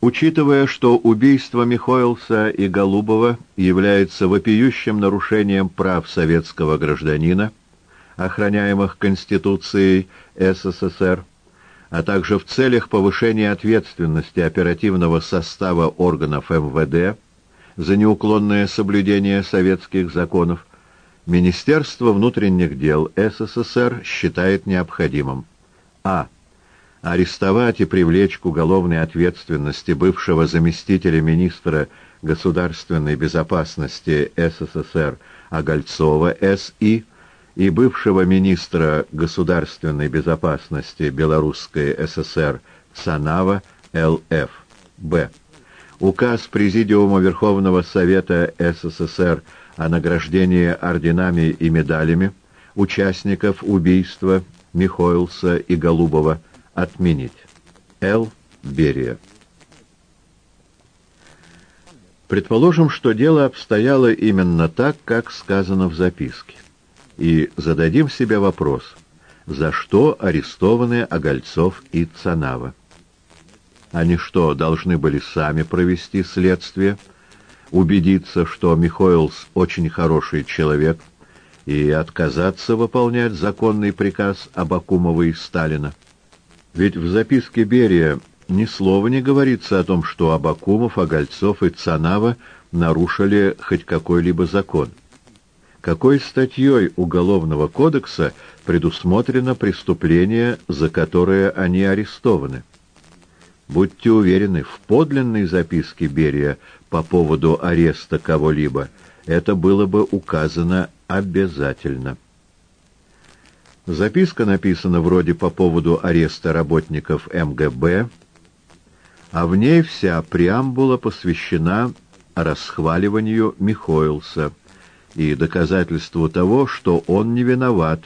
Учитывая, что убийство Михоэлса и Голубова является вопиющим нарушением прав советского гражданина, охраняемых Конституцией СССР, а также в целях повышения ответственности оперативного состава органов МВД за неуклонное соблюдение советских законов, Министерство внутренних дел СССР считает необходимым а. Арестовать и привлечь к уголовной ответственности бывшего заместителя министра государственной безопасности СССР Огольцова С.И. и бывшего министра государственной безопасности Белорусской ССР Цанава Л.Ф. Б. Указ Президиума Верховного Совета СССР о награждении орденами и медалями участников убийства Михоэлса и Голубова отменить. Л. Берия. Предположим, что дело обстояло именно так, как сказано в записке. И зададим себе вопрос, за что арестованы Огольцов и Цанава? Они что, должны были сами провести следствие, убедиться, что Михоэлс очень хороший человек и отказаться выполнять законный приказ Абакумова и Сталина? Ведь в записке Берия ни слова не говорится о том, что Абакумов, Огольцов и Цанава нарушили хоть какой-либо закон. Какой статьей Уголовного кодекса предусмотрено преступление, за которое они арестованы? Будьте уверены, в подлинной записке Берия по поводу ареста кого-либо это было бы указано обязательно. Записка написана вроде по поводу ареста работников МГБ, а в ней вся преамбула посвящена расхваливанию Михоэлса и доказательству того, что он не виноват,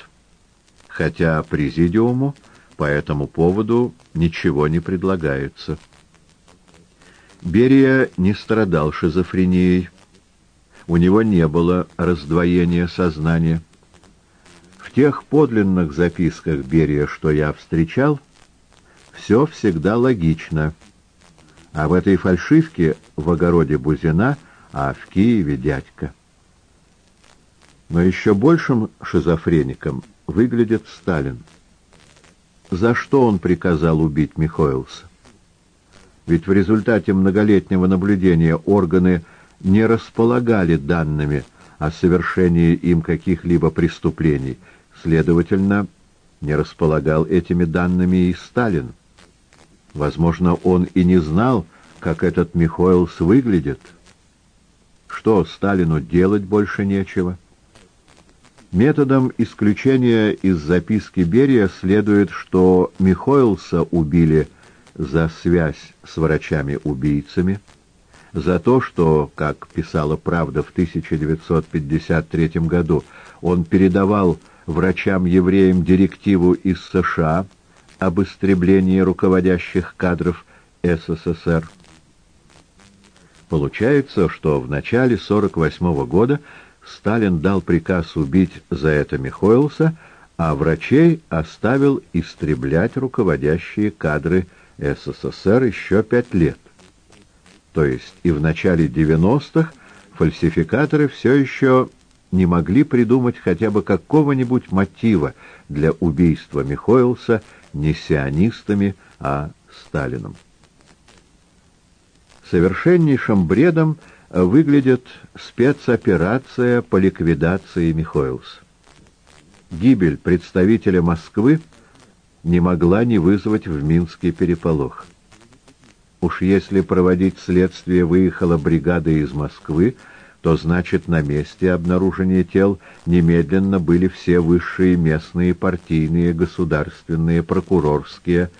хотя президиуму по этому поводу ничего не предлагается. Берия не страдал шизофренией, у него не было раздвоения сознания. В тех подлинных записках Берия, что я встречал, все всегда логично, а в этой фальшивке в огороде Бузина, а в Киеве дядька. Но еще большим шизофреником выглядит Сталин за что он приказал убить Михоэлса. Ведь в результате многолетнего наблюдения органы не располагали данными о совершении им каких-либо преступлений, следовательно, не располагал этими данными и Сталин. Возможно, он и не знал, как этот Михоэлс выглядит. Что, Сталину делать больше нечего? Методом исключения из записки Берия следует, что Михоэлса убили за связь с врачами-убийцами, за то, что, как писала «Правда» в 1953 году, он передавал врачам-евреям директиву из США об истреблении руководящих кадров СССР. Получается, что в начале 1948 года Сталин дал приказ убить за это Михоэлса, а врачей оставил истреблять руководящие кадры СССР еще пять лет. То есть и в начале 90-х фальсификаторы все еще не могли придумать хотя бы какого-нибудь мотива для убийства Михоэлса не сионистами, а Сталином. Совершеннейшим бредом – выглядит спецоперация по ликвидации Михоэлса. Гибель представителя Москвы не могла не вызвать в Минске переполох. Уж если проводить следствие выехала бригада из Москвы, то значит на месте обнаружения тел немедленно были все высшие местные партийные, государственные, прокурорские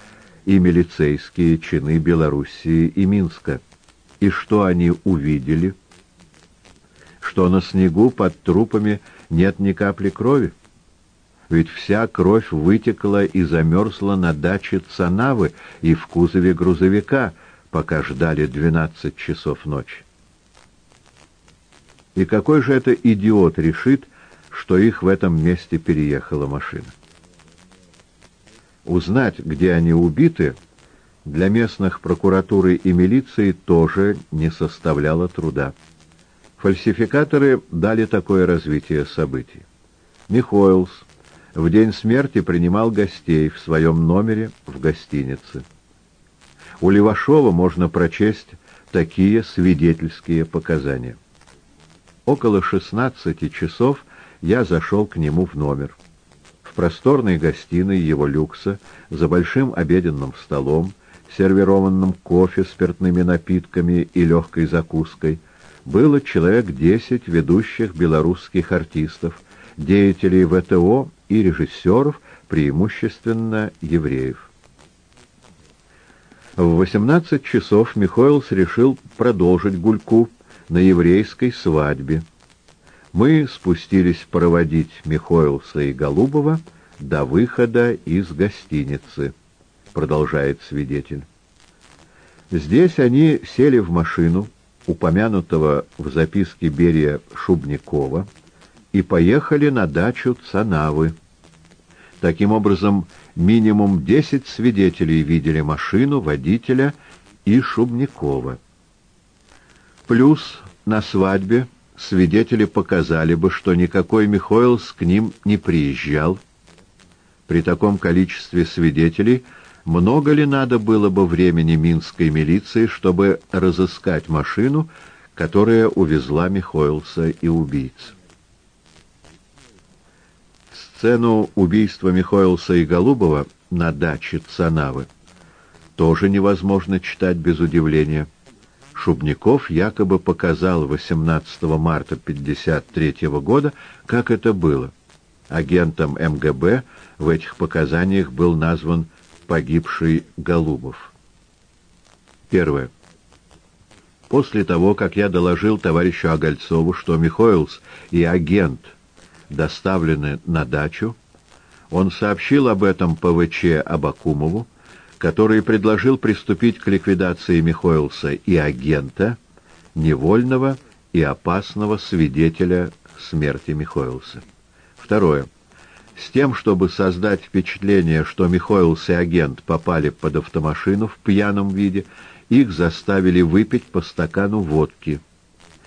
и милицейские чины Белоруссии и Минска. И что они увидели? Что на снегу под трупами нет ни капли крови? Ведь вся кровь вытекла и замерзла на даче Цанавы и в кузове грузовика, пока ждали двенадцать часов ночи. И какой же это идиот решит, что их в этом месте переехала машина? Узнать, где они убиты, для местных прокуратуры и милиции тоже не составляло труда. Фальсификаторы дали такое развитие событий. Михоэлс в день смерти принимал гостей в своем номере в гостинице. У Левашова можно прочесть такие свидетельские показания. Около 16 часов я зашел к нему в номер. В просторной гостиной его люкса, за большим обеденным столом, сервированным кофе, спиртными напитками и легкой закуской, было человек десять ведущих белорусских артистов, деятелей ВТО и режиссеров, преимущественно евреев. В 18 часов Михоэлс решил продолжить гульку на еврейской свадьбе. Мы спустились проводить Михоэлса и Голубова до выхода из гостиницы, продолжает свидетель. Здесь они сели в машину, упомянутого в записке Берия Шубникова, и поехали на дачу Цанавы. Таким образом, минимум десять свидетелей видели машину, водителя и Шубникова. Плюс на свадьбе свидетели показали бы, что никакой Михоэлс к ним не приезжал. При таком количестве свидетелей много ли надо было бы времени минской милиции, чтобы разыскать машину, которая увезла Михоэлса и убийц? Сцену убийства Михоэлса и Голубова на даче Цанавы тоже невозможно читать без удивления. Шубников якобы показал 18 марта 1953 года, как это было. Агентом МГБ в этих показаниях был назван погибший Голубов. Первое. После того, как я доложил товарищу Огольцову, что Михоэлс и агент доставлены на дачу, он сообщил об этом ПВЧ Абакумову, который предложил приступить к ликвидации Михоэлса и агента, невольного и опасного свидетеля смерти Михоэлса. Второе. С тем, чтобы создать впечатление, что Михоэлс и агент попали под автомашину в пьяном виде, их заставили выпить по стакану водки.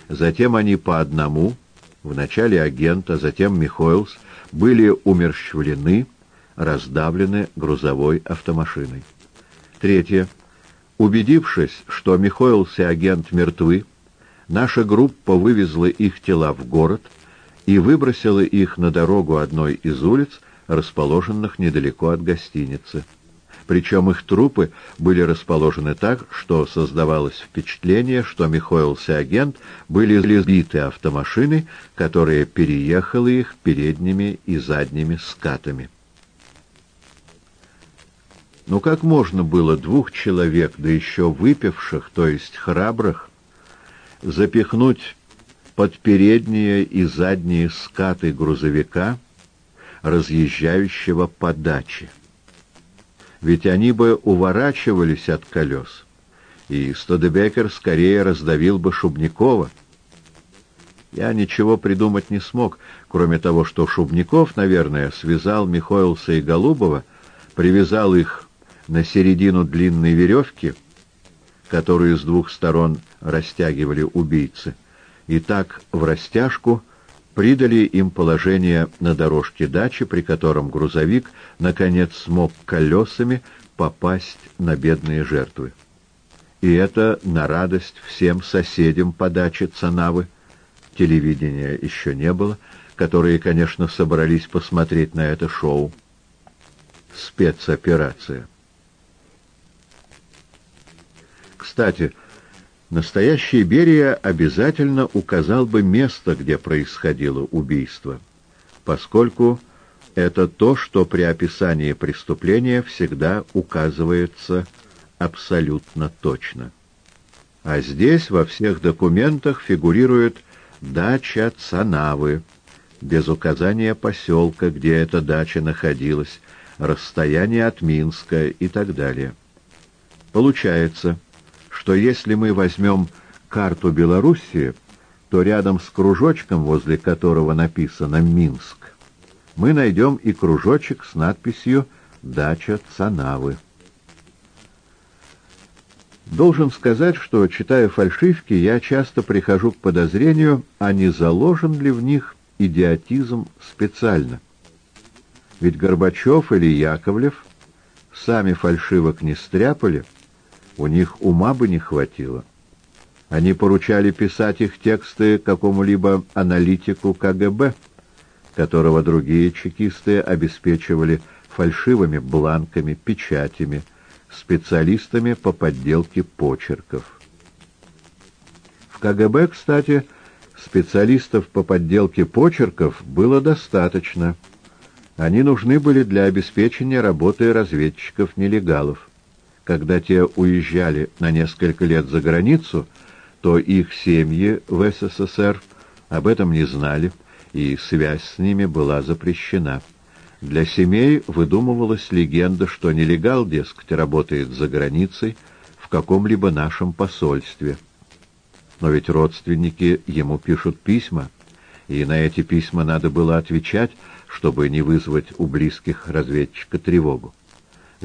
Затем они по одному, вначале агент, а затем Михоэлс, были умерщвлены, раздавлены грузовой автомашиной. Третье. Убедившись, что Михоэлс и агент мертвы, наша группа вывезла их тела в город и выбросила их на дорогу одной из улиц, расположенных недалеко от гостиницы. Причем их трупы были расположены так, что создавалось впечатление, что Михоэлс и агент были сбиты автомашиной, которая переехала их передними и задними скатами. Но как можно было двух человек, да еще выпивших, то есть храбрых, запихнуть под передние и задние скаты грузовика, разъезжающего по даче? Ведь они бы уворачивались от колес, и Стодебекер скорее раздавил бы Шубникова. Я ничего придумать не смог, кроме того, что Шубников, наверное, связал Михоэлса и Голубова, привязал их на середину длинной веревки, которую с двух сторон растягивали убийцы, и так в растяжку придали им положение на дорожке дачи, при котором грузовик, наконец, смог колесами попасть на бедные жертвы. И это на радость всем соседям по даче Цанавы. Телевидения еще не было, которые, конечно, собрались посмотреть на это шоу. Спецоперация. Кстати, настоящий Берия обязательно указал бы место, где происходило убийство, поскольку это то, что при описании преступления всегда указывается абсолютно точно. А здесь во всех документах фигурирует дача Цанавы, без указания поселка, где эта дача находилась, расстояние от Минска и так далее. Получается, что если мы возьмем карту Белоруссии, то рядом с кружочком, возле которого написано «Минск», мы найдем и кружочек с надписью «Дача Цанавы». Должен сказать, что, читая фальшивки, я часто прихожу к подозрению, а не заложен ли в них идиотизм специально. Ведь Горбачев или Яковлев сами фальшивок не стряпали, у них ума бы не хватило. Они поручали писать их тексты какому-либо аналитику КГБ, которого другие чекисты обеспечивали фальшивыми бланками, печатями, специалистами по подделке почерков. В КГБ, кстати, специалистов по подделке почерков было достаточно. Они нужны были для обеспечения работы разведчиков-нелегалов. Когда те уезжали на несколько лет за границу, то их семьи в СССР об этом не знали, и связь с ними была запрещена. Для семей выдумывалась легенда, что нелегал, дескать, работает за границей в каком-либо нашем посольстве. Но ведь родственники ему пишут письма, и на эти письма надо было отвечать, чтобы не вызвать у близких разведчика тревогу.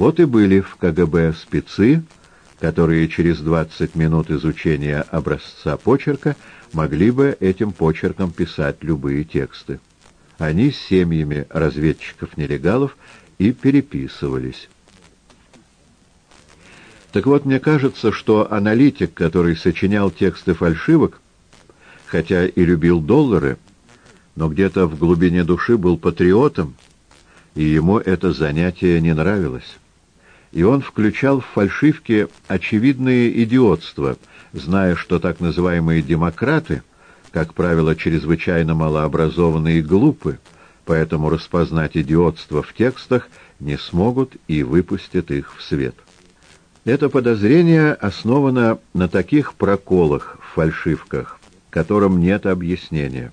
Вот и были в КГБ спецы, которые через 20 минут изучения образца почерка могли бы этим почерком писать любые тексты. Они с семьями разведчиков-нелегалов и переписывались. Так вот, мне кажется, что аналитик, который сочинял тексты фальшивок, хотя и любил доллары, но где-то в глубине души был патриотом, и ему это занятие не нравилось и он включал в фальшивки очевидное идиотство, зная, что так называемые демократы, как правило, чрезвычайно малообразованные и глупы, поэтому распознать идиотство в текстах не смогут и выпустят их в свет. Это подозрение основано на таких проколах в фальшивках, которым нет объяснения.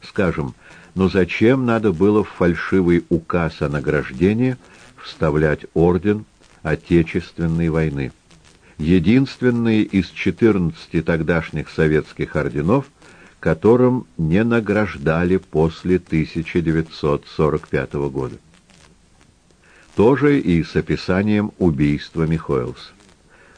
Скажем, ну зачем надо было в фальшивый указ о награждении вставлять орден Отечественной войны. Единственный из 14 тогдашних советских орденов, которым не награждали после 1945 года. Тоже и с описанием убийства Михоэлса.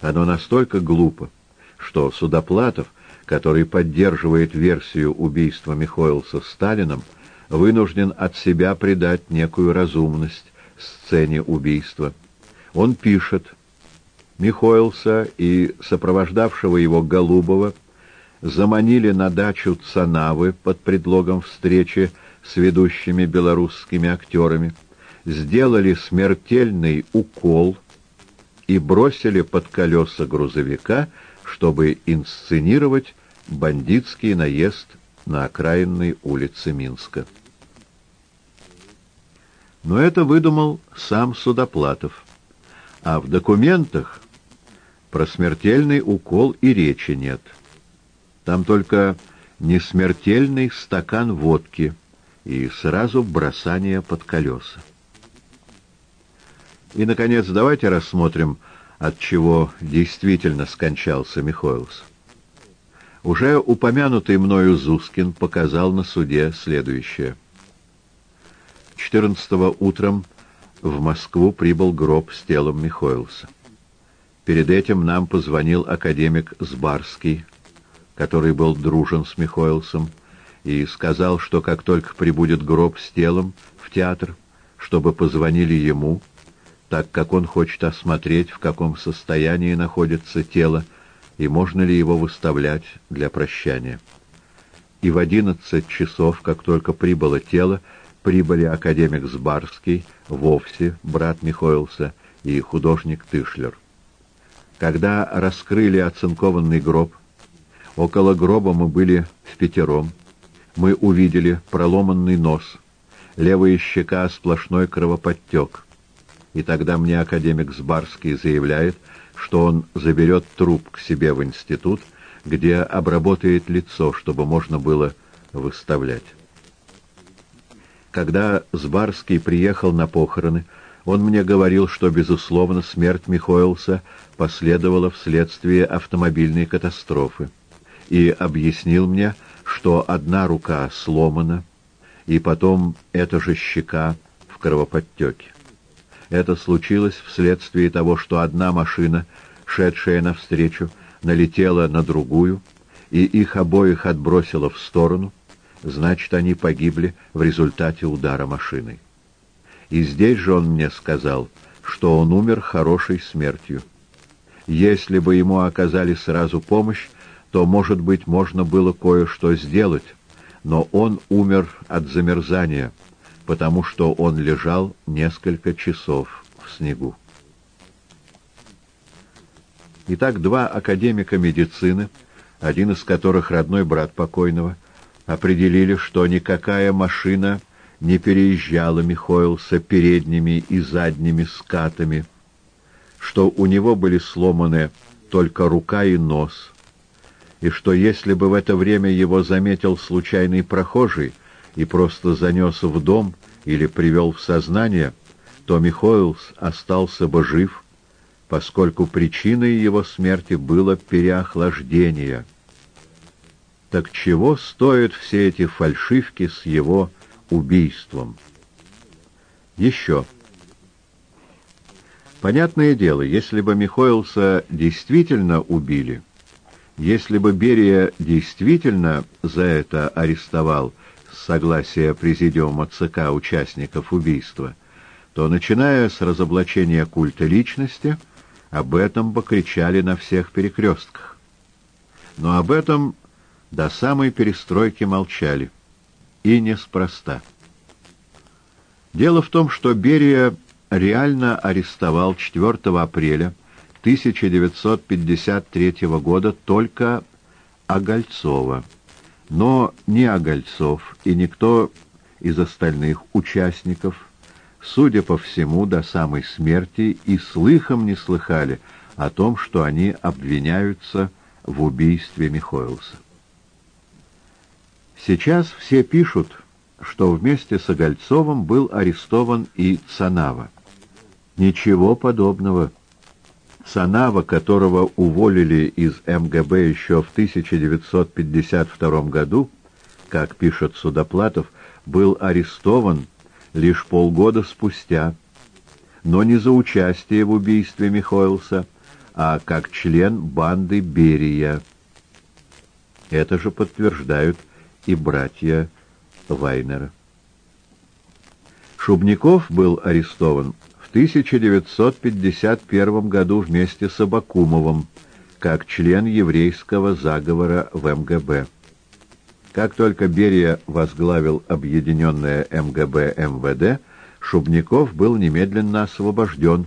Оно настолько глупо, что Судоплатов, который поддерживает версию убийства Михоэлса Сталином, вынужден от себя придать некую разумность сцене убийства – он пишет, Михоэлса и сопровождавшего его Голубова заманили на дачу Цанавы под предлогом встречи с ведущими белорусскими актерами, сделали смертельный укол и бросили под колеса грузовика, чтобы инсценировать бандитский наезд на окраинной улице Минска. Но это выдумал сам Судоплатов а в документах про смертельный укол и речи нет. Там только несмертельный стакан водки и сразу бросание под колеса. И, наконец, давайте рассмотрим, от чего действительно скончался Михоэлс. Уже упомянутый мною Зускин показал на суде следующее. 14 утром в Москву прибыл гроб с телом Михоэлса. Перед этим нам позвонил академик Сбарский, который был дружен с Михоэлсом, и сказал, что как только прибудет гроб с телом в театр, чтобы позвонили ему, так как он хочет осмотреть, в каком состоянии находится тело, и можно ли его выставлять для прощания. И в одиннадцать часов, как только прибыло тело, прибыли академик Сбарский, вовсе брат Михоэлса, и художник Тышлер. Когда раскрыли оцинкованный гроб, около гроба мы были в пятером, мы увидели проломанный нос, левая щека сплошной кровоподтек. И тогда мне академик Сбарский заявляет, что он заберет труп к себе в институт, где обработает лицо, чтобы можно было выставлять. Когда Сбарский приехал на похороны, он мне говорил, что, безусловно, смерть Михоэлса последовала вследствие автомобильной катастрофы, и объяснил мне, что одна рука сломана, и потом эта же щека в кровоподтеке. Это случилось вследствие того, что одна машина шедшая навстречу, налетела на другую, и их обоих отбросила в сторону, значит, они погибли в результате удара машиной. И здесь же он мне сказал, что он умер хорошей смертью. Если бы ему оказали сразу помощь, то, может быть, можно было кое-что сделать, но он умер от замерзания, потому что он лежал несколько часов в снегу. Итак, два академика медицины, один из которых родной брат покойного, определили, что никакая машина не переезжала Михоэлса передними и задними скатами, что у него были сломаны только рука и нос, и что если бы в это время его заметил случайный прохожий и просто занес в дом или привел в сознание, то Михоэлс остался бы жив, поскольку причиной его смерти было переохлаждение. Так чего стоят все эти фальшивки с его убийством? Еще. Понятное дело, если бы Михоэлса действительно убили, если бы Берия действительно за это арестовал с согласия Президиума ЦК участников убийства, то, начиная с разоблачения культа личности, об этом бы кричали на всех перекрестках. Но об этом до самой перестройки молчали. И неспроста. Дело в том, что Берия реально арестовал 4 апреля 1953 года только Огольцова. Но ни Огольцов и никто из остальных участников судя по всему, до самой смерти и слыхом не слыхали о том, что они обвиняются в убийстве Михоэлса. Сейчас все пишут, что вместе с Огольцовым был арестован и Цанава. Ничего подобного. Цанава, которого уволили из МГБ еще в 1952 году, как пишет Судоплатов, был арестован лишь полгода спустя, но не за участие в убийстве Михоэлса, а как член банды Берия. Это же подтверждают и братья Вайнера. Шубников был арестован в 1951 году вместе с Абакумовым, как член еврейского заговора в МГБ. Как только Берия возглавил объединенное МГБ МВД, Шубников был немедленно освобожден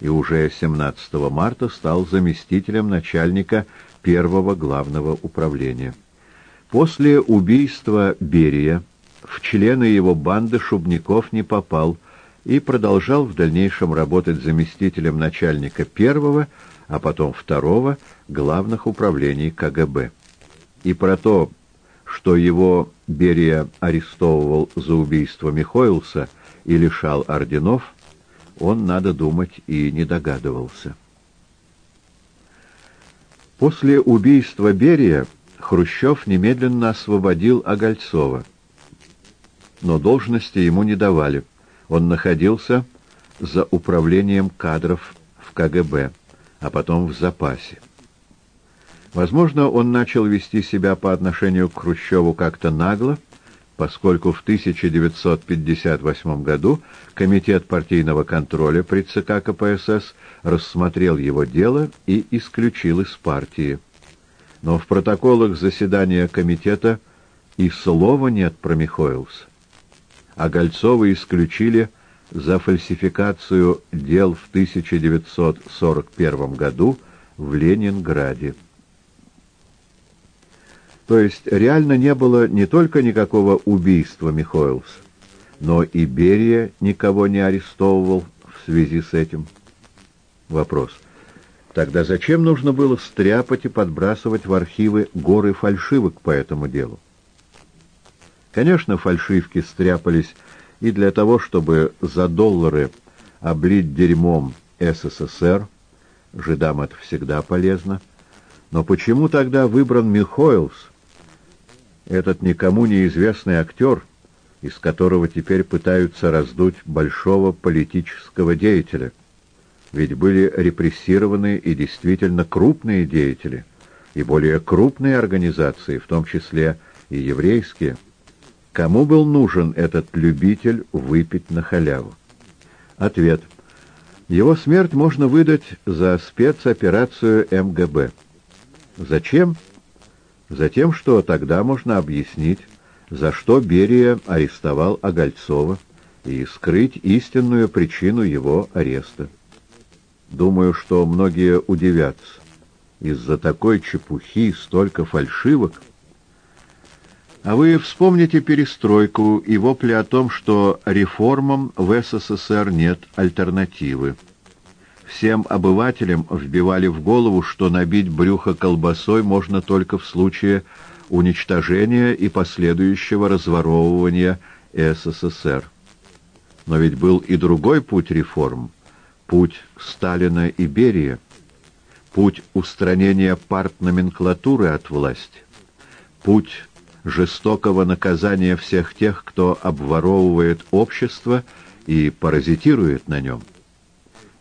и уже 17 марта стал заместителем начальника первого главного управления. После убийства Берия в члены его банды Шубников не попал и продолжал в дальнейшем работать заместителем начальника первого, а потом второго главных управлений КГБ. И про то, что его Берия арестовывал за убийство Михоэлса и лишал орденов, он, надо думать, и не догадывался. После убийства Берия Хрущев немедленно освободил Огольцова, но должности ему не давали. Он находился за управлением кадров в КГБ, а потом в запасе. Возможно, он начал вести себя по отношению к Хрущеву как-то нагло, поскольку в 1958 году Комитет партийного контроля при ЦК КПСС рассмотрел его дело и исключил из партии. Но в протоколах заседания комитета и слова нет про Михоэлса. А Гольцова исключили за фальсификацию дел в 1941 году в Ленинграде. То есть реально не было не только никакого убийства Михоэлса, но и Берия никого не арестовывал в связи с этим. Вопрос. Тогда зачем нужно было стряпать и подбрасывать в архивы горы фальшивок по этому делу? Конечно, фальшивки стряпались и для того, чтобы за доллары облить дерьмом СССР, жидам это всегда полезно, но почему тогда выбран Михоэлс, этот никому неизвестный актер, из которого теперь пытаются раздуть большого политического деятеля. Ведь были репрессированы и действительно крупные деятели, и более крупные организации, в том числе и еврейские. Кому был нужен этот любитель выпить на халяву? Ответ. Его смерть можно выдать за спецоперацию МГБ. Зачем? Затем, что тогда можно объяснить, за что Берия арестовал Огольцова и скрыть истинную причину его ареста. Думаю, что многие удивятся. Из-за такой чепухи столько фальшивок. А вы вспомните перестройку и вопли о том, что реформам в СССР нет альтернативы. Всем обывателям вбивали в голову, что набить брюхо колбасой можно только в случае уничтожения и последующего разворовывания СССР. Но ведь был и другой путь реформ, путь Сталина и Берия, путь устранения партноменклатуры от власти, путь жестокого наказания всех тех, кто обворовывает общество и паразитирует на нем.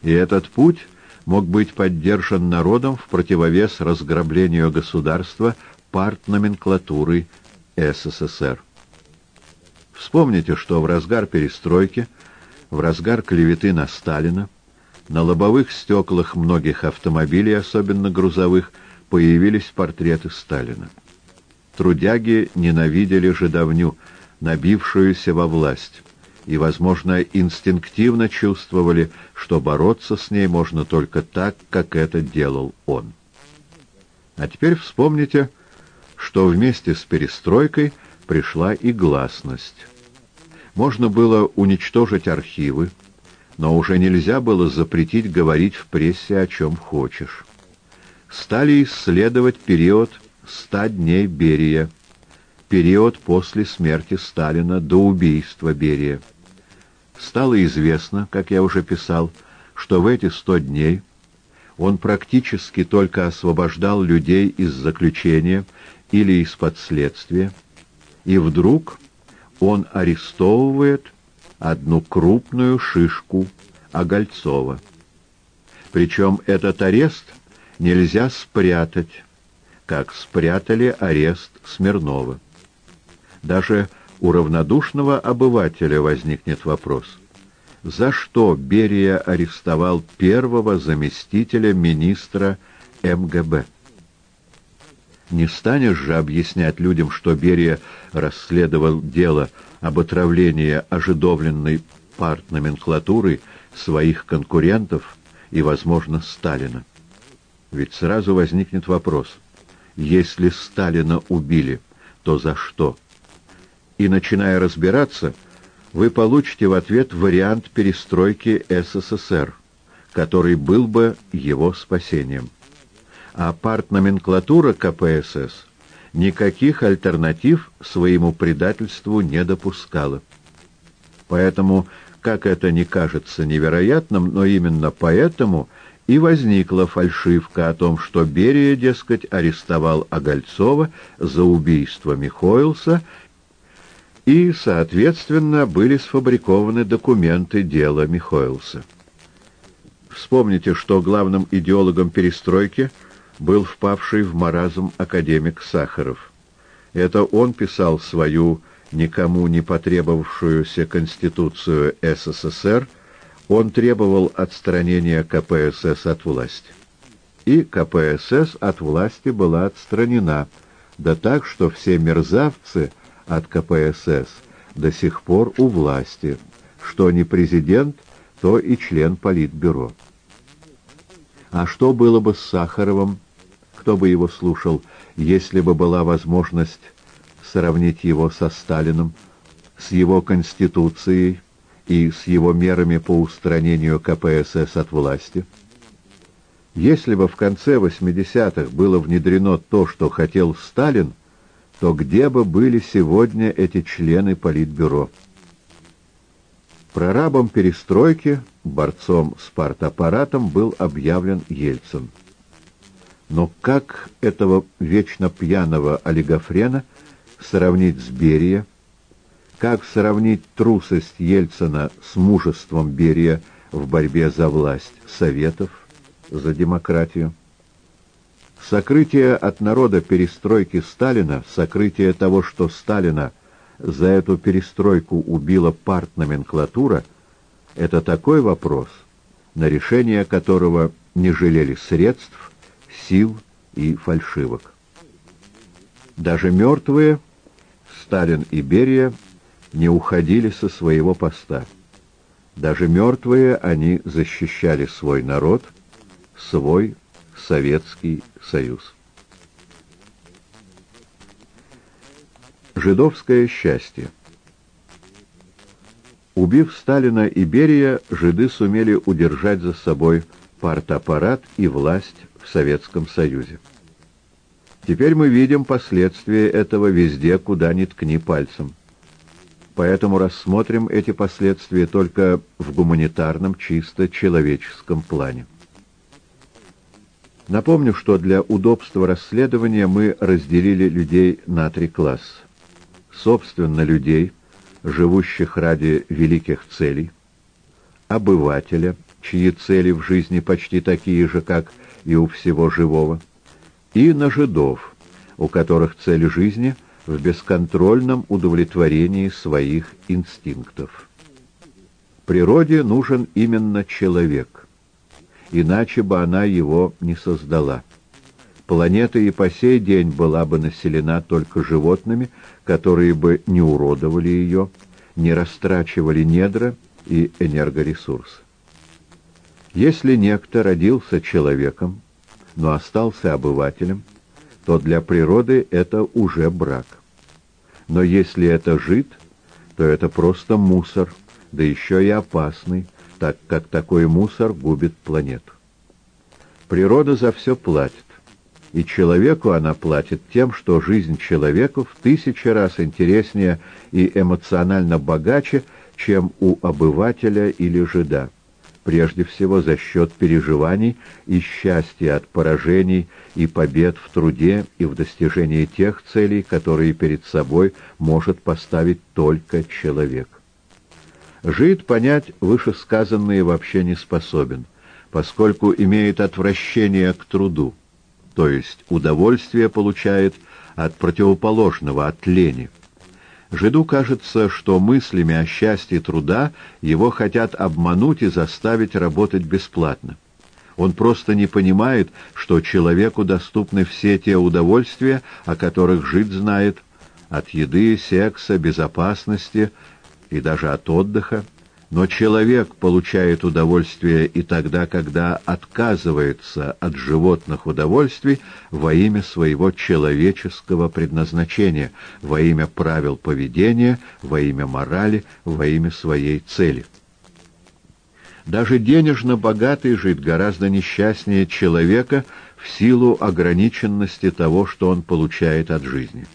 И этот путь мог быть поддержан народом в противовес разграблению государства партноменклатуры СССР. Вспомните, что в разгар перестройки, в разгар клеветы на Сталина, на лобовых стеклах многих автомобилей, особенно грузовых, появились портреты Сталина. Трудяги ненавидели жидовню, набившуюся во власть, и, возможно, инстинктивно чувствовали, что бороться с ней можно только так, как это делал он. А теперь вспомните, что вместе с перестройкой пришла и гласность. Можно было уничтожить архивы, но уже нельзя было запретить говорить в прессе о чем хочешь. Стали исследовать период ста дней Берия, период после смерти Сталина до убийства Берия. Стало известно, как я уже писал, что в эти сто дней он практически только освобождал людей из заключения или из-под следствия, и вдруг он арестовывает одну крупную шишку Огольцова. Причем этот арест нельзя спрятать, как спрятали арест Смирнова. Даже у равнодушного обывателя возникнет вопрос, за что Берия арестовал первого заместителя министра МГБ? Не станешь же объяснять людям, что Берия расследовал дело об отравлении ожидовленной партноменклатуры своих конкурентов и, возможно, Сталина. Ведь сразу возникнет вопрос – если Сталина убили, то за что? И, начиная разбираться, вы получите в ответ вариант перестройки СССР, который был бы его спасением. А партноменклатура КПСС никаких альтернатив своему предательству не допускала. Поэтому, как это не кажется невероятным, но именно поэтому – и возникла фальшивка о том, что Берия, дескать, арестовал Огольцова за убийство Михоэлса, и, соответственно, были сфабрикованы документы дела Михоэлса. Вспомните, что главным идеологом перестройки был впавший в маразм академик Сахаров. Это он писал свою никому не потребовавшуюся Конституцию СССР он требовал отстранения КПСС от власти. И КПСС от власти была отстранена, да так, что все мерзавцы от КПСС до сих пор у власти, что не президент, то и член Политбюро. А что было бы с Сахаровым, кто бы его слушал, если бы была возможность сравнить его со Сталиным, с его Конституцией, и с его мерами по устранению КПСС от власти. Если бы в конце 80-х было внедрено то, что хотел Сталин, то где бы были сегодня эти члены Политбюро? Прорабом перестройки, борцом с партаппаратом был объявлен Ельцин. Но как этого вечно пьяного олигофрена сравнить с Берия, как сравнить трусость Ельцина с мужеством Берия в борьбе за власть Советов, за демократию. Сокрытие от народа перестройки Сталина, сокрытие того, что Сталина за эту перестройку убила партноменклатура, это такой вопрос, на решение которого не жалели средств, сил и фальшивок. Даже мертвые, Сталин и Берия, не уходили со своего поста. Даже мертвые они защищали свой народ, свой Советский Союз. Жидовское счастье Убив Сталина и Берия, жиды сумели удержать за собой партаппарат и власть в Советском Союзе. Теперь мы видим последствия этого везде, куда ни ткни пальцем. Поэтому рассмотрим эти последствия только в гуманитарном, чисто человеческом плане. Напомню, что для удобства расследования мы разделили людей на три класса. Собственно, людей, живущих ради великих целей, обывателя, чьи цели в жизни почти такие же, как и у всего живого, и на жидов, у которых цель жизни в бесконтрольном удовлетворении своих инстинктов. Природе нужен именно человек – иначе бы она его не создала. Планета и по сей день была бы населена только животными, которые бы не уродовали ее, не растрачивали недра и энергоресурсы. Если некто родился человеком, но остался обывателем, то для природы это уже брак. Но если это жид, то это просто мусор, да еще и опасный, так как такой мусор губит планету. Природа за все платит, и человеку она платит тем, что жизнь человеку в тысячи раз интереснее и эмоционально богаче, чем у обывателя или жида, прежде всего за счет переживаний и счастья от поражений и побед в труде и в достижении тех целей, которые перед собой может поставить только человек. Жид понять вышесказанное вообще не способен, поскольку имеет отвращение к труду, то есть удовольствие получает от противоположного, от лени. Жиду кажется, что мыслями о счастье труда его хотят обмануть и заставить работать бесплатно. Он просто не понимает, что человеку доступны все те удовольствия, о которых жид знает, от еды, секса, безопасности – и даже от отдыха, но человек получает удовольствие и тогда, когда отказывается от животных удовольствий во имя своего человеческого предназначения, во имя правил поведения, во имя морали, во имя своей цели. Даже денежно богатый жить гораздо несчастнее человека в силу ограниченности того, что он получает от жизни.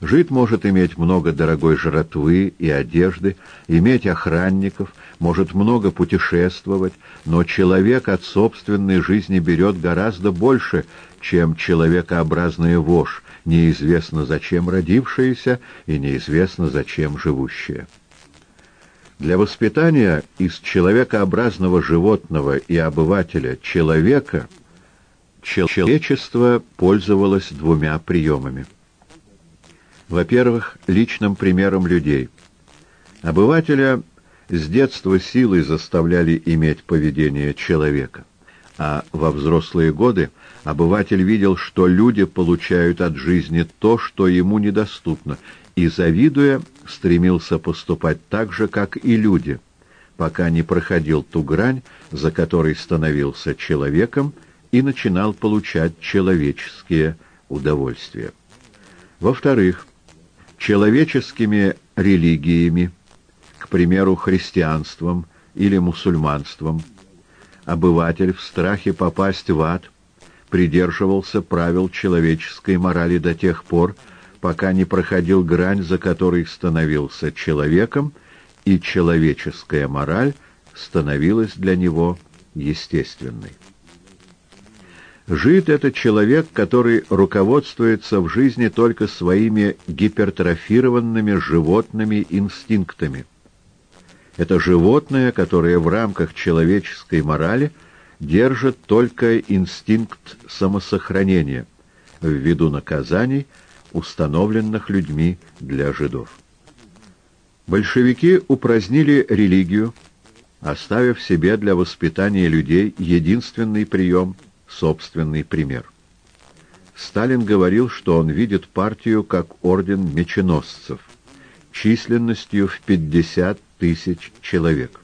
Жид может иметь много дорогой жратвы и одежды, иметь охранников, может много путешествовать, но человек от собственной жизни берет гораздо больше, чем человекообразная вошь, неизвестно зачем родившаяся и неизвестно зачем живущая. Для воспитания из человекообразного животного и обывателя человека человечество пользовалось двумя приемами. Во-первых, личным примером людей. Обывателя с детства силой заставляли иметь поведение человека, а во взрослые годы обыватель видел, что люди получают от жизни то, что ему недоступно, и, завидуя, стремился поступать так же, как и люди, пока не проходил ту грань, за которой становился человеком и начинал получать человеческие удовольствия. Во-вторых, человеческими религиями, к примеру, христианством или мусульманством, обыватель в страхе попасть в ад придерживался правил человеческой морали до тех пор, пока не проходил грань, за которой становился человеком, и человеческая мораль становилась для него естественной. Жид — это человек, который руководствуется в жизни только своими гипертрофированными животными инстинктами. Это животное, которое в рамках человеческой морали держит только инстинкт самосохранения ввиду наказаний, установленных людьми для жидов. Большевики упразднили религию, оставив себе для воспитания людей единственный прием — собственный пример. Сталин говорил, что он видит партию как орден меченосцев, численностью в 50 тысяч человек.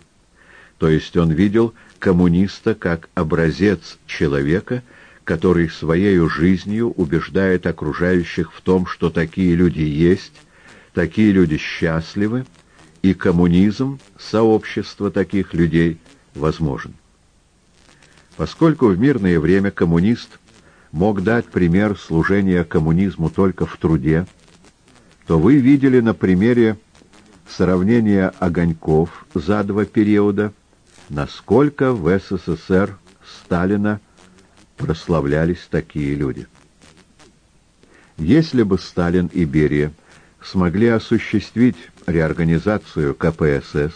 То есть он видел коммуниста как образец человека, который своей жизнью убеждает окружающих в том, что такие люди есть, такие люди счастливы, и коммунизм, сообщество таких людей, возможен. Поскольку в мирное время коммунист мог дать пример служения коммунизму только в труде, то вы видели на примере сравнения огоньков за два периода, насколько в СССР Сталина прославлялись такие люди. Если бы Сталин и Берия смогли осуществить реорганизацию КПСС,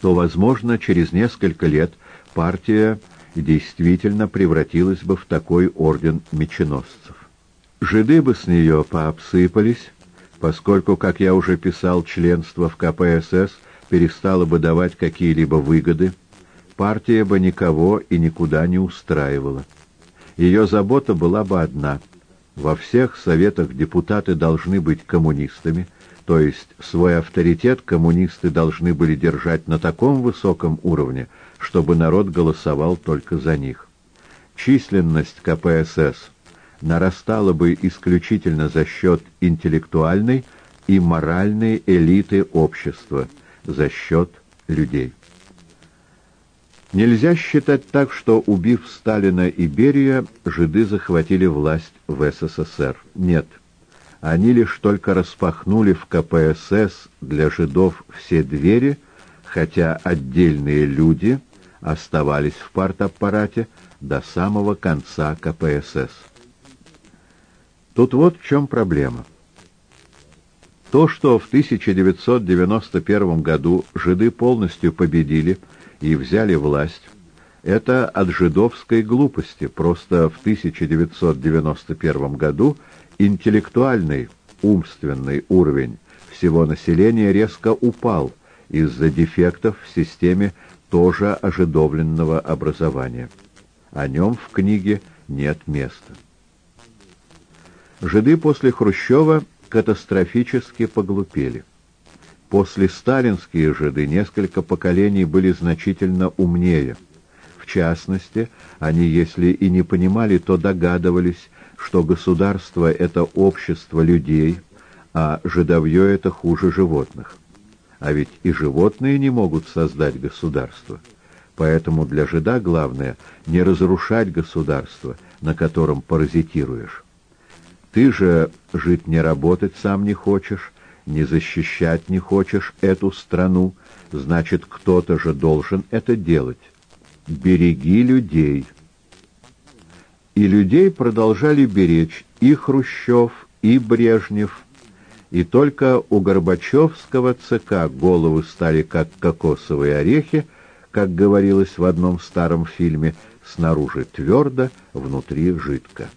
то, возможно, через несколько лет партия действительно превратилась бы в такой орден меченосцев. Жиды бы с нее пообсыпались, поскольку, как я уже писал, членство в КПСС перестало бы давать какие-либо выгоды, партия бы никого и никуда не устраивала. Ее забота была бы одна. Во всех советах депутаты должны быть коммунистами, то есть свой авторитет коммунисты должны были держать на таком высоком уровне, чтобы народ голосовал только за них. Численность КПСС нарастала бы исключительно за счет интеллектуальной и моральной элиты общества, за счет людей. Нельзя считать так, что, убив Сталина и Берия, жиды захватили власть в СССР. Нет. Они лишь только распахнули в КПСС для жидов все двери, хотя отдельные люди оставались в партаппарате до самого конца КПСС. Тут вот в чем проблема. То, что в 1991 году жиды полностью победили и взяли власть, это от жидовской глупости. Просто в 1991 году интеллектуальный, умственный уровень всего населения резко упал из-за дефектов в системе тоже ожидовленного образования. О нем в книге нет места. Жиды после Хрущева катастрофически поглупели. После сталинские жиды несколько поколений были значительно умнее. В частности, они, если и не понимали, то догадывались, что государство — это общество людей, а жидовье — это хуже животных. А ведь и животные не могут создать государство. Поэтому для жида главное — не разрушать государство, на котором паразитируешь. Ты же жить не работать сам не хочешь, не защищать не хочешь эту страну, значит, кто-то же должен это делать. Береги людей. И людей продолжали беречь и Хрущев, и Брежнев, и только у Горбачевского ЦК головы стали как кокосовые орехи, как говорилось в одном старом фильме, снаружи твердо, внутри жидко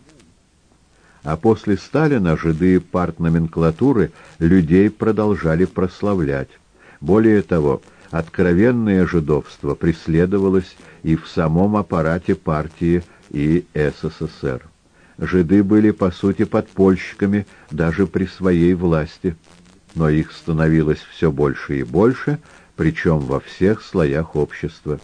а после Сталина жиды партноменклатуры людей продолжали прославлять. Более того, откровенное жидовство преследовалось и в самом аппарате партии и СССР. Жиды были, по сути, подпольщиками даже при своей власти, но их становилось все больше и больше, причем во всех слоях общества.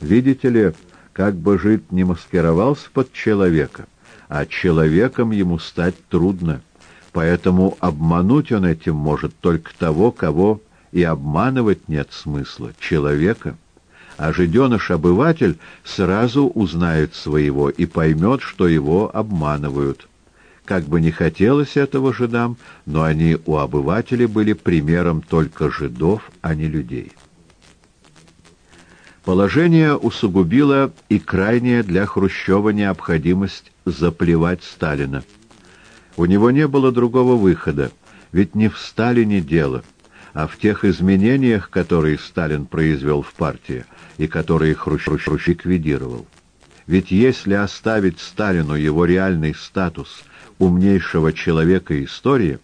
Видите ли, как бы жид не маскировался под человека — а человеком ему стать трудно. Поэтому обмануть он этим может только того, кого и обманывать нет смысла — человека. А жиденыш-обыватель сразу узнает своего и поймет, что его обманывают. Как бы не хотелось этого жидам, но они у обывателей были примером только жидов, а не людей. Положение усугубило и крайняя для Хрущева необходимость заплевать Сталина. У него не было другого выхода, ведь не в Сталине дело, а в тех изменениях, которые Сталин произвел в партии и которые Хрущев ликвидировал. Ведь если оставить Сталину его реальный статус умнейшего человека истории,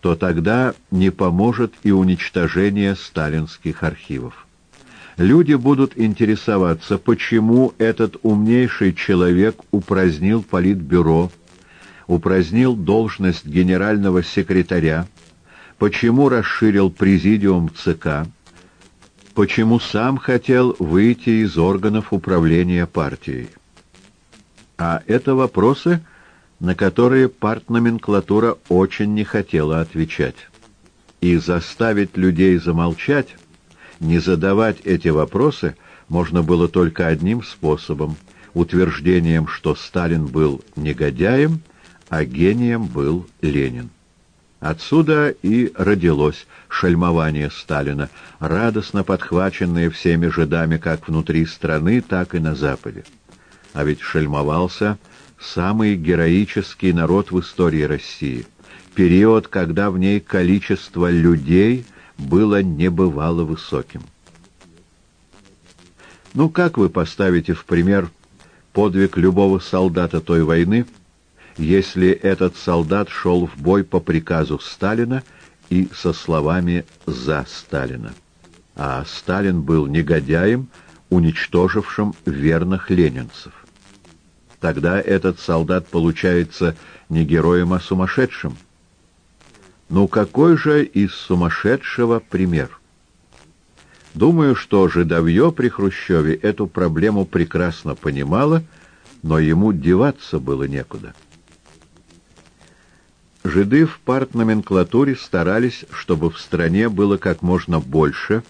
то тогда не поможет и уничтожение сталинских архивов. Люди будут интересоваться, почему этот умнейший человек упразднил политбюро, упразднил должность генерального секретаря, почему расширил президиум ЦК, почему сам хотел выйти из органов управления партией. А это вопросы, на которые партноменклатура очень не хотела отвечать. И заставить людей замолчать, не задавать эти вопросы можно было только одним способом — утверждением, что Сталин был негодяем, а гением был Ленин. Отсюда и родилось шельмование Сталина, радостно подхваченное всеми жидами как внутри страны, так и на Западе. А ведь шельмовался самый героический народ в истории России, период, когда в ней количество людей было небывало высоким. Ну как вы поставите в пример подвиг любого солдата той войны – если этот солдат шел в бой по приказу Сталина и со словами «за Сталина». А Сталин был негодяем, уничтожившим верных ленинцев. Тогда этот солдат получается не героем, а сумасшедшим. Ну какой же из сумасшедшего пример? Думаю, что Жидовье при Хрущеве эту проблему прекрасно понимало, но ему деваться было некуда. Жиды в партноменклатуре старались, чтобы в стране было как можно больше,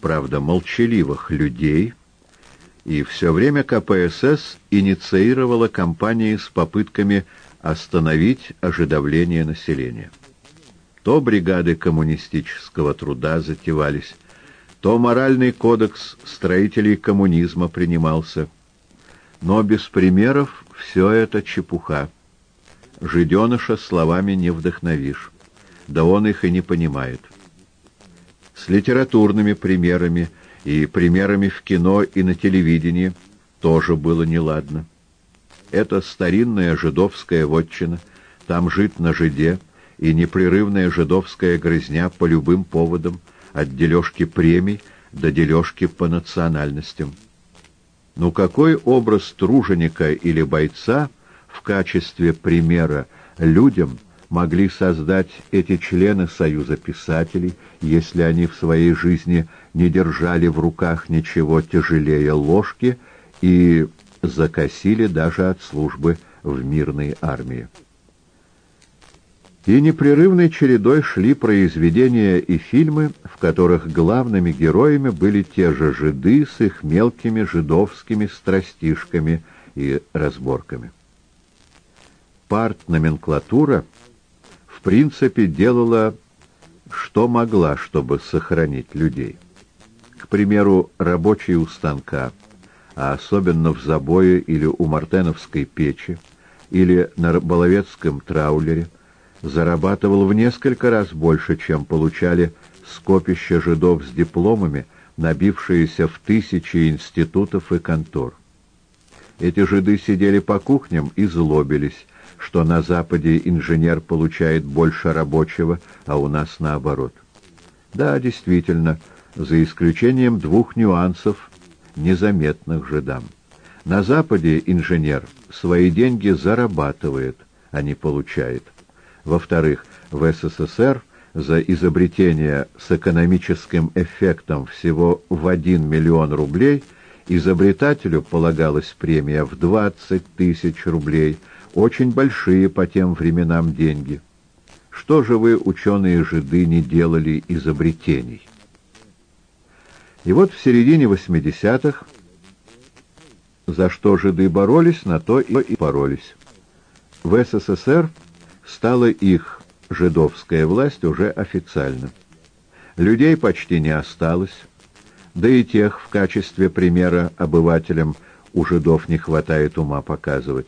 правда, молчаливых людей, и все время КПСС инициировала кампании с попытками остановить ожидавление населения. То бригады коммунистического труда затевались, то моральный кодекс строителей коммунизма принимался. Но без примеров все это чепуха. Жиденыша словами не вдохновишь, да он их и не понимает. С литературными примерами и примерами в кино и на телевидении тоже было неладно. Это старинная жидовская вотчина, там жит на жиде, и непрерывная жидовская грызня по любым поводам, от дележки премий до дележки по национальностям. Ну какой образ труженика или бойца в качестве примера людям могли создать эти члены Союза писателей, если они в своей жизни не держали в руках ничего тяжелее ложки и закосили даже от службы в мирной армии. И непрерывной чередой шли произведения и фильмы, в которых главными героями были те же жиды с их мелкими жидовскими страстишками и разборками партноменклатура в принципе делала, что могла, чтобы сохранить людей. К примеру, рабочие у станка, а особенно в забое или у Мартеновской печи, или на Баловецком траулере, зарабатывал в несколько раз больше, чем получали скопища жидов с дипломами, набившиеся в тысячи институтов и контор. Эти жиды сидели по кухням и злобились, что на Западе инженер получает больше рабочего, а у нас наоборот. Да, действительно, за исключением двух нюансов, незаметных жидам. На Западе инженер свои деньги зарабатывает, а не получает. Во-вторых, в СССР за изобретение с экономическим эффектом всего в 1 миллион рублей изобретателю полагалась премия в 20 тысяч рублей – очень большие по тем временам деньги. Что же вы, ученые-жиды, не делали изобретений? И вот в середине 80-х, за что жиды боролись, на то и боролись. В СССР стала их жидовская власть уже официально. Людей почти не осталось, да и тех в качестве примера обывателям у жидов не хватает ума показывать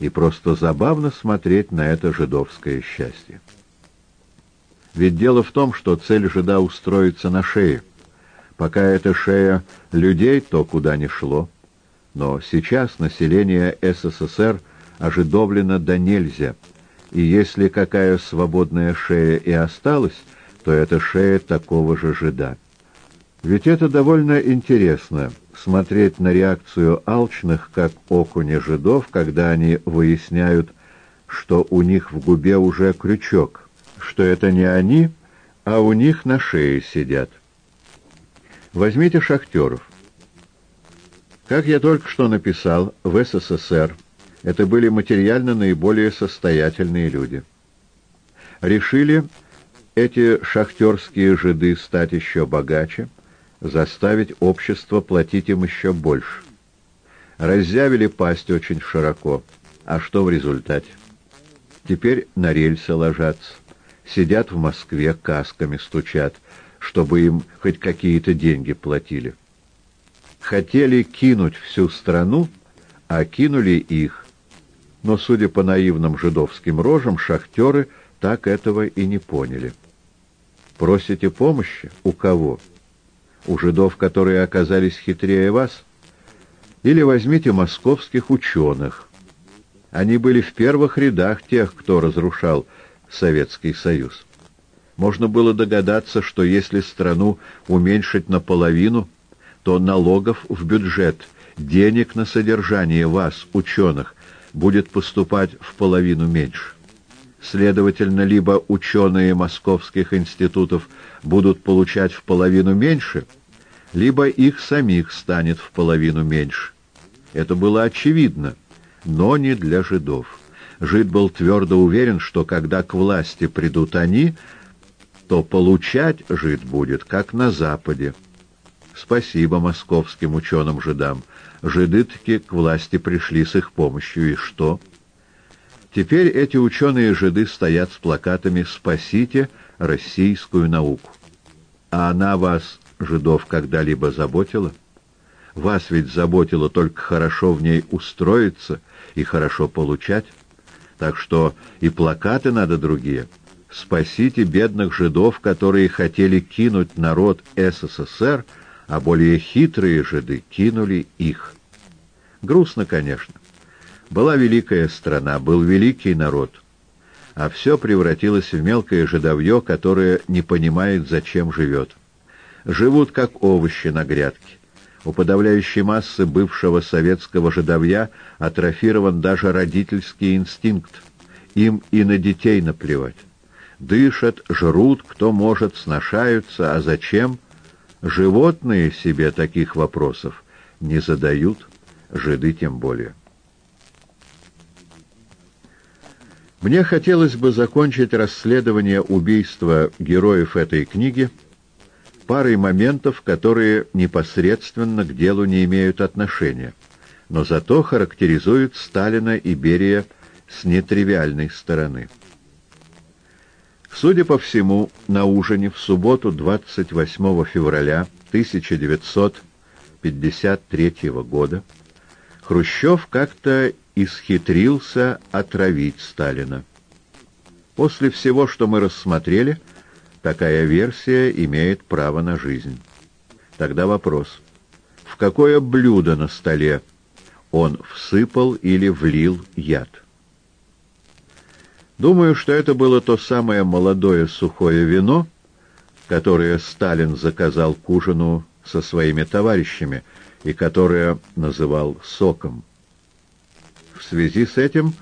и просто забавно смотреть на это жидовское счастье. Ведь дело в том, что цель жида устроиться на шее. Пока эта шея людей, то куда ни шло. Но сейчас население СССР ожидовлено до нельзя, и если какая свободная шея и осталась, то это шея такого же жида. Ведь это довольно интересно — смотреть на реакцию алчных, как окуни жидов, когда они выясняют, что у них в губе уже крючок, что это не они, а у них на шее сидят. Возьмите шахтеров. Как я только что написал, в СССР это были материально наиболее состоятельные люди. Решили эти шахтерские жиды стать еще богаче, заставить общество платить им еще больше. Разъявили пасть очень широко. А что в результате? Теперь на рельсы ложатся, сидят в Москве, касками стучат, чтобы им хоть какие-то деньги платили. Хотели кинуть всю страну, а кинули их. Но, судя по наивным жидовским рожам, шахтеры так этого и не поняли. Просите помощи? У кого? У жидов, которые оказались хитрее вас? Или возьмите московских ученых. Они были в первых рядах тех, кто разрушал Советский Союз. Можно было догадаться, что если страну уменьшить наполовину, то налогов в бюджет, денег на содержание вас, ученых, будет поступать в половину меньше. Следовательно, либо ученые московских институтов будут получать в половину меньше, либо их самих станет в половину меньше. Это было очевидно, но не для жидов. Жид был твердо уверен, что когда к власти придут они, то получать жид будет, как на Западе. Спасибо московским ученым-жидам. Жиды-таки к власти пришли с их помощью, и что? Теперь эти ученые-жиды стоят с плакатами «Спасите российскую науку». А она вас, жидов, когда-либо заботила? Вас ведь заботило только хорошо в ней устроиться и хорошо получать. Так что и плакаты надо другие. Спасите бедных жидов, которые хотели кинуть народ СССР, а более хитрые жиды кинули их. Грустно, конечно. Была великая страна, был великий народ, а все превратилось в мелкое жидовье, которое не понимает, зачем живет. Живут, как овощи на грядке. У подавляющей массы бывшего советского жидовья атрофирован даже родительский инстинкт. Им и на детей наплевать. Дышат, жрут, кто может, сношаются, а зачем? Животные себе таких вопросов не задают, жиды тем более. Мне хотелось бы закончить расследование убийства героев этой книги парой моментов, которые непосредственно к делу не имеют отношения, но зато характеризуют Сталина и Берия с нетривиальной стороны. Судя по всему, на ужине в субботу 28 февраля 1953 года Хрущев как-то исхитрился отравить Сталина. После всего, что мы рассмотрели, такая версия имеет право на жизнь. Тогда вопрос. В какое блюдо на столе он всыпал или влил яд? Думаю, что это было то самое молодое сухое вино, которое Сталин заказал к ужину со своими товарищами и которое называл соком. В связи с этим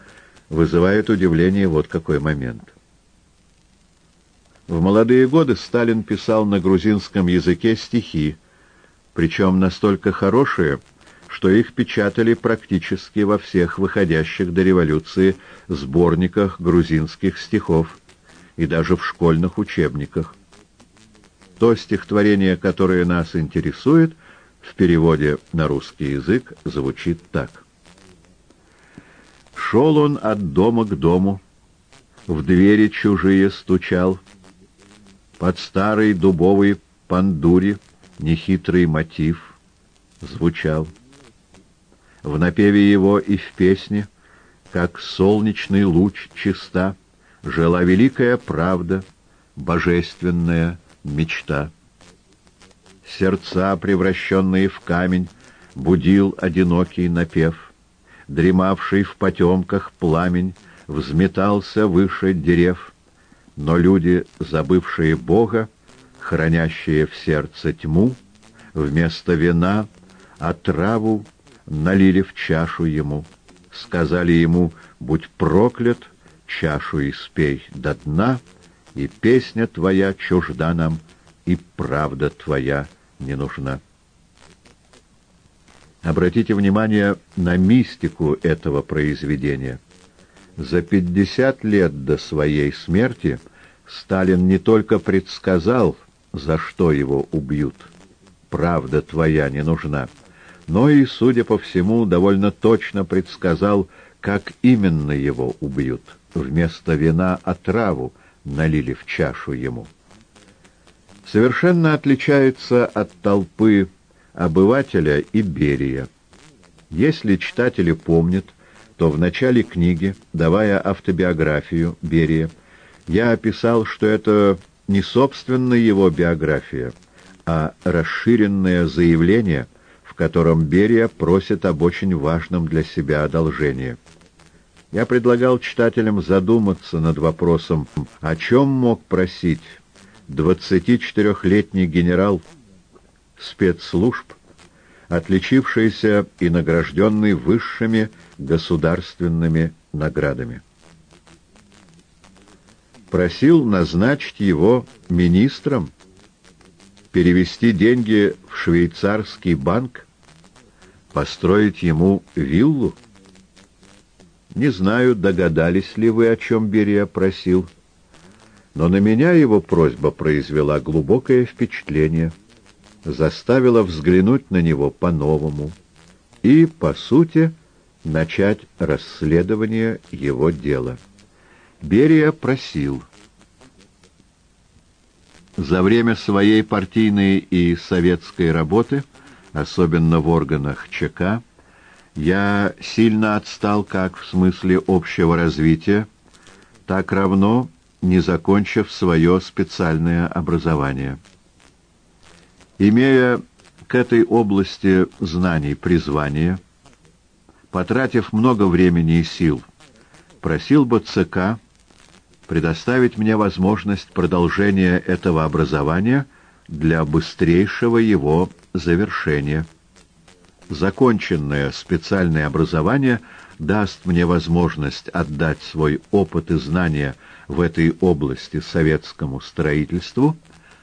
вызывает удивление вот какой момент. В молодые годы Сталин писал на грузинском языке стихи, причем настолько хорошие, что их печатали практически во всех выходящих до революции сборниках грузинских стихов и даже в школьных учебниках. То стихотворение, которое нас интересует, в переводе на русский язык звучит так. Шел он от дома к дому, в двери чужие стучал. Под старой дубовой пандуре нехитрый мотив звучал. В напеве его и в песне, как солнечный луч чиста, жила великая правда, божественная мечта. Сердца, превращенные в камень, будил одинокий напев. Дремавший в потемках пламень взметался выше дерев. Но люди, забывшие Бога, хранящие в сердце тьму, вместо вина отраву налили в чашу ему. Сказали ему «Будь проклят, чашу испей до дна, и песня твоя чужда нам, и правда твоя не нужна». Обратите внимание на мистику этого произведения. За пятьдесят лет до своей смерти Сталин не только предсказал, за что его убьют, правда твоя не нужна, но и, судя по всему, довольно точно предсказал, как именно его убьют. Вместо вина отраву налили в чашу ему. Совершенно отличается от толпы обывателя и Берия. Если читатели помнят, то в начале книги, давая автобиографию Берия, я описал, что это не собственно его биография, а расширенное заявление – котором Берия просит об очень важном для себя одолжении. Я предлагал читателям задуматься над вопросом, о чем мог просить 24-летний генерал спецслужб, отличившийся и награжденный высшими государственными наградами. Просил назначить его министром, перевести деньги в швейцарский банк, построить ему виллу? Не знаю, догадались ли вы, о чем Берия просил, но на меня его просьба произвела глубокое впечатление, заставила взглянуть на него по-новому и, по сути, начать расследование его дела. Берия просил. За время своей партийной и советской работы – особенно в органах ЧК, я сильно отстал как в смысле общего развития, так равно не закончив свое специальное образование. Имея к этой области знаний призвание, потратив много времени и сил, просил бы ЦК предоставить мне возможность продолжения этого образования для быстрейшего его завершение. Законченное специальное образование даст мне возможность отдать свой опыт и знания в этой области советскому строительству,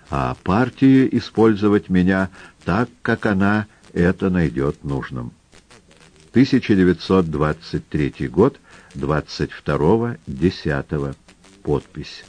а партии использовать меня так, как она это найдет нужным. 1923 год, 22.10. Подпись.